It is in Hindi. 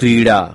क्रीडा।